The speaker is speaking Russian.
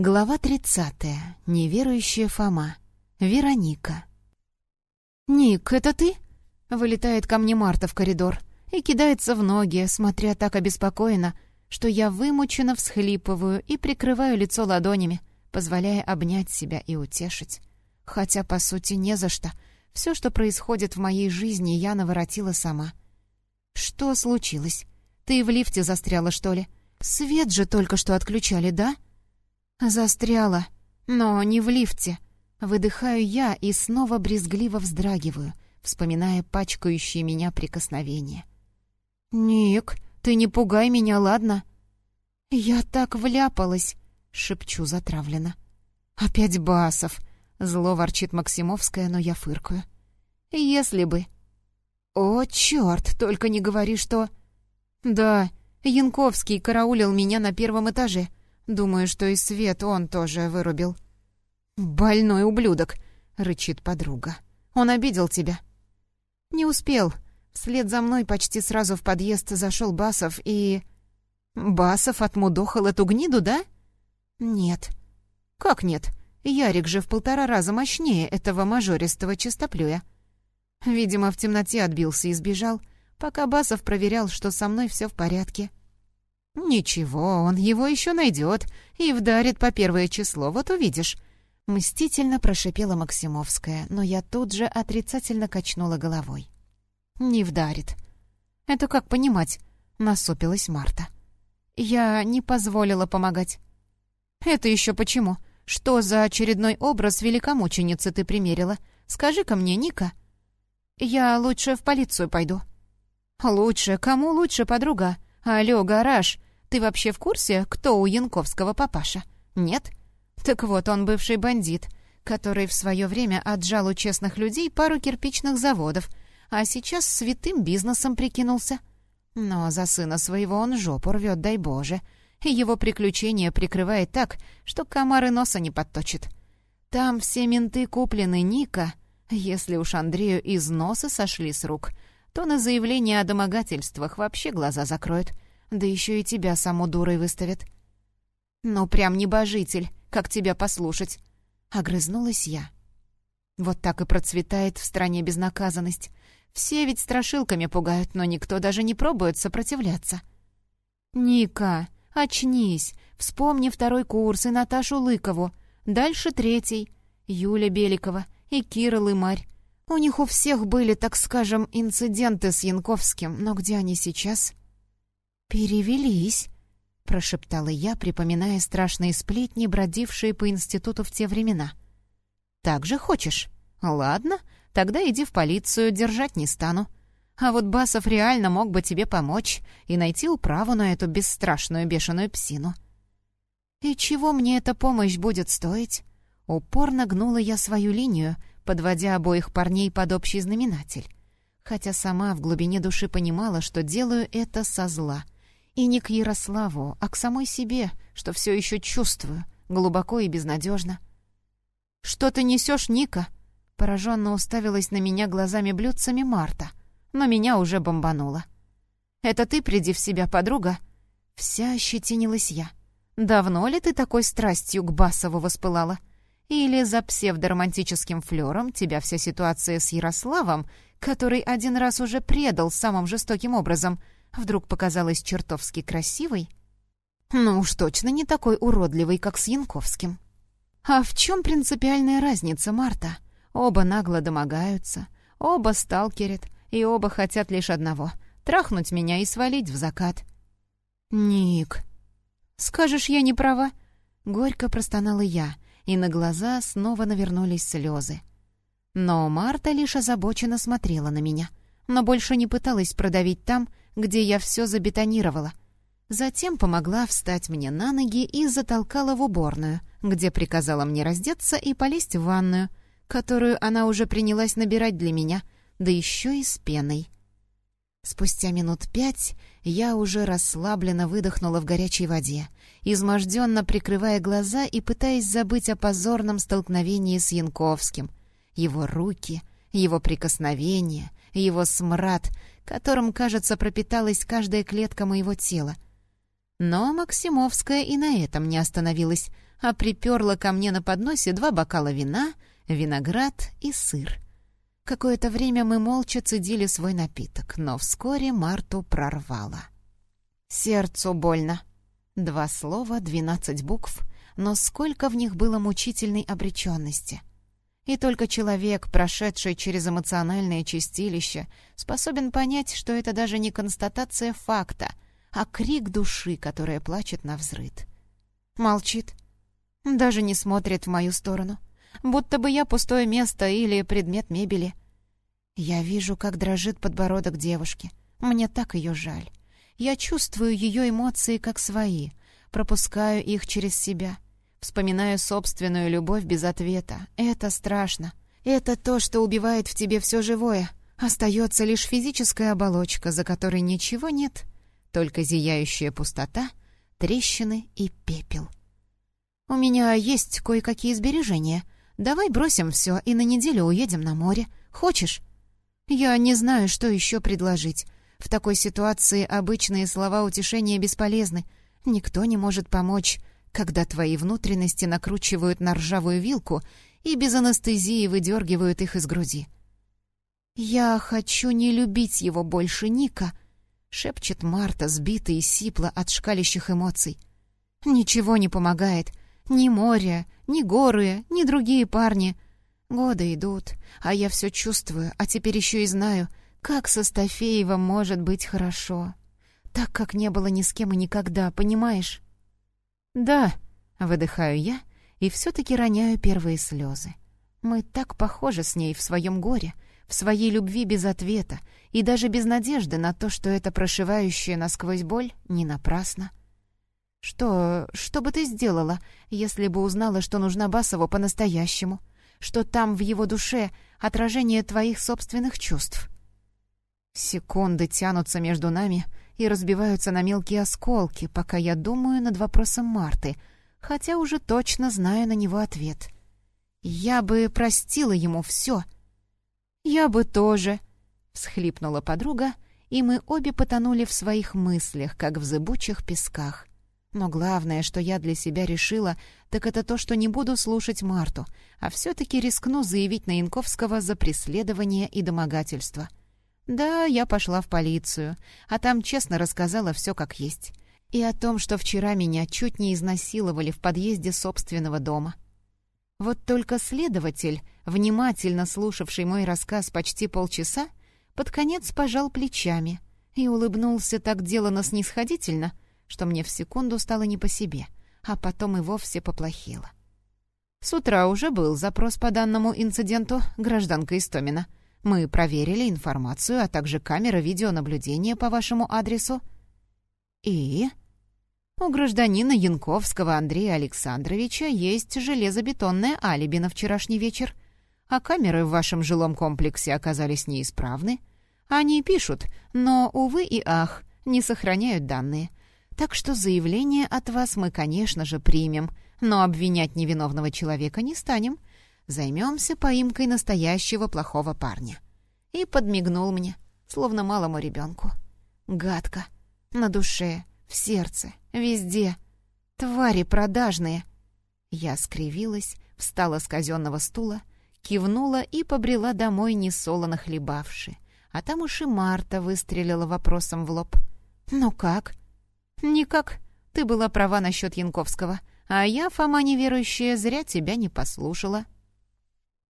Глава 30. Неверующая Фома. Вероника. «Ник, это ты?» Вылетает ко мне Марта в коридор и кидается в ноги, смотря так обеспокоенно, что я вымученно всхлипываю и прикрываю лицо ладонями, позволяя обнять себя и утешить. Хотя, по сути, не за что. Все, что происходит в моей жизни, я наворотила сама. «Что случилось? Ты в лифте застряла, что ли? Свет же только что отключали, да?» Застряла, но не в лифте. Выдыхаю я и снова брезгливо вздрагиваю, вспоминая пачкающие меня прикосновения. «Ник, ты не пугай меня, ладно?» «Я так вляпалась!» — шепчу затравленно. «Опять Басов!» — зло ворчит Максимовская, но я фыркаю. «Если бы...» «О, черт, только не говори, что...» «Да, Янковский караулил меня на первом этаже. Думаю, что и свет он тоже вырубил». «Больной ублюдок!» — рычит подруга. «Он обидел тебя». «Не успел. Вслед за мной почти сразу в подъезд зашел Басов и...» «Басов отмудохал эту гниду, да?» «Нет». «Как нет? Ярик же в полтора раза мощнее этого мажористого чистоплюя». Видимо, в темноте отбился и сбежал, пока Басов проверял, что со мной все в порядке. «Ничего, он его еще найдет и вдарит по первое число, вот увидишь». Мстительно прошипела Максимовская, но я тут же отрицательно качнула головой. «Не вдарит». «Это как понимать?» — насупилась Марта. «Я не позволила помогать». «Это еще почему? Что за очередной образ великомученицы ты примерила? Скажи-ка мне, Ника». «Я лучше в полицию пойду». «Лучше? Кому лучше, подруга? Алло, гараж, ты вообще в курсе, кто у Янковского папаша? Нет? Так вот, он бывший бандит, который в свое время отжал у честных людей пару кирпичных заводов, а сейчас святым бизнесом прикинулся. Но за сына своего он жопу рвет, дай боже. Его приключения прикрывает так, что комары носа не подточит. Там все менты куплены Ника. Если уж Андрею из носа сошли с рук, то на заявление о домогательствах вообще глаза закроют — да еще и тебя саму дурой выставят. Ну, прям небожитель, как тебя послушать. Огрызнулась я. Вот так и процветает в стране безнаказанность. Все ведь страшилками пугают, но никто даже не пробует сопротивляться. «Ника, очнись, вспомни второй курс и Наташу Лыкову, дальше третий, Юля Беликова и Кира Лымарь. У них у всех были, так скажем, инциденты с Янковским, но где они сейчас?» «Перевелись», — прошептала я, припоминая страшные сплетни, бродившие по институту в те времена. «Так же хочешь? Ладно, тогда иди в полицию, держать не стану. А вот Басов реально мог бы тебе помочь и найти управу на эту бесстрашную бешеную псину». «И чего мне эта помощь будет стоить?» Упорно гнула я свою линию, подводя обоих парней под общий знаменатель. Хотя сама в глубине души понимала, что делаю это со зла — и не к Ярославу, а к самой себе, что все еще чувствую, глубоко и безнадежно. «Что ты несешь, Ника?» Пораженно уставилась на меня глазами блюдцами Марта, но меня уже бомбануло. «Это ты приди в себя, подруга?» Вся ощетинилась я. «Давно ли ты такой страстью к Басову воспылала? Или за псевдоромантическим флером тебя вся ситуация с Ярославом, который один раз уже предал самым жестоким образом — вдруг показалась чертовски красивой? Ну уж точно не такой уродливой, как с Янковским. А в чем принципиальная разница, Марта? Оба нагло домогаются, оба сталкерят, и оба хотят лишь одного — трахнуть меня и свалить в закат. «Ник, скажешь, я не права?» Горько простонала я, и на глаза снова навернулись слезы. Но Марта лишь озабоченно смотрела на меня, но больше не пыталась продавить там, где я все забетонировала. Затем помогла встать мне на ноги и затолкала в уборную, где приказала мне раздеться и полезть в ванную, которую она уже принялась набирать для меня, да еще и с пеной. Спустя минут пять я уже расслабленно выдохнула в горячей воде, изможденно прикрывая глаза и пытаясь забыть о позорном столкновении с Янковским. Его руки, его прикосновения, его смрад, которым, кажется, пропиталась каждая клетка моего тела. Но Максимовская и на этом не остановилась, а приперла ко мне на подносе два бокала вина, виноград и сыр. Какое-то время мы молча цедили свой напиток, но вскоре Марту прорвало. «Сердцу больно». Два слова, двенадцать букв, но сколько в них было мучительной обреченности. И только человек, прошедший через эмоциональное чистилище, способен понять, что это даже не констатация факта, а крик души, которая плачет на взрыд. Молчит. Даже не смотрит в мою сторону. Будто бы я пустое место или предмет мебели. Я вижу, как дрожит подбородок девушки. Мне так ее жаль. Я чувствую ее эмоции как свои, пропускаю их через себя. Вспоминаю собственную любовь без ответа. Это страшно. Это то, что убивает в тебе все живое. Остается лишь физическая оболочка, за которой ничего нет, только зияющая пустота, трещины и пепел. «У меня есть кое-какие сбережения. Давай бросим все и на неделю уедем на море. Хочешь?» «Я не знаю, что еще предложить. В такой ситуации обычные слова утешения бесполезны. Никто не может помочь, когда твои внутренности накручивают на ржавую вилку и без анестезии выдергивают их из груди. «Я хочу не любить его больше, Ника», — шепчет Марта, сбитая и сипла от шкалящих эмоций. «Ничего не помогает. Ни море, ни горы, ни другие парни. Годы идут, а я все чувствую, а теперь еще и знаю, как со Стафеевым может быть хорошо. Так, как не было ни с кем и никогда, понимаешь?» «Да», — выдыхаю я и все-таки роняю первые слезы. Мы так похожи с ней в своем горе, в своей любви без ответа и даже без надежды на то, что эта прошивающая насквозь боль не напрасна. «Что... что бы ты сделала, если бы узнала, что нужна Басову по-настоящему? Что там, в его душе, отражение твоих собственных чувств?» Секунды тянутся между нами и разбиваются на мелкие осколки, пока я думаю над вопросом Марты, хотя уже точно знаю на него ответ. «Я бы простила ему все», «Я бы тоже», — всхлипнула подруга, и мы обе потонули в своих мыслях, как в зыбучих песках. Но главное, что я для себя решила, так это то, что не буду слушать Марту, а все-таки рискну заявить на Янковского за преследование и домогательство. Да, я пошла в полицию, а там честно рассказала все как есть. И о том, что вчера меня чуть не изнасиловали в подъезде собственного дома. Вот только следователь, внимательно слушавший мой рассказ почти полчаса, под конец пожал плечами и улыбнулся так делано снисходительно, что мне в секунду стало не по себе, а потом и вовсе поплохело. С утра уже был запрос по данному инциденту гражданка Истомина. Мы проверили информацию, а также камеры видеонаблюдения по вашему адресу. И у гражданина Янковского Андрея Александровича есть железобетонное алиби на вчерашний вечер, а камеры в вашем жилом комплексе оказались неисправны. Они пишут, но, увы и ах, не сохраняют данные. Так что заявление от вас мы, конечно же, примем, но обвинять невиновного человека не станем. Займемся поимкой настоящего плохого парня. И подмигнул мне, словно малому ребенку. Гадко. На душе в сердце, везде. Твари продажные. Я скривилась, встала с казенного стула, кивнула и побрела домой, несолоно хлебавши. А там уж и Марта выстрелила вопросом в лоб. «Ну как?» «Никак. Ты была права насчет Янковского. А я, Фома неверующая, зря тебя не послушала».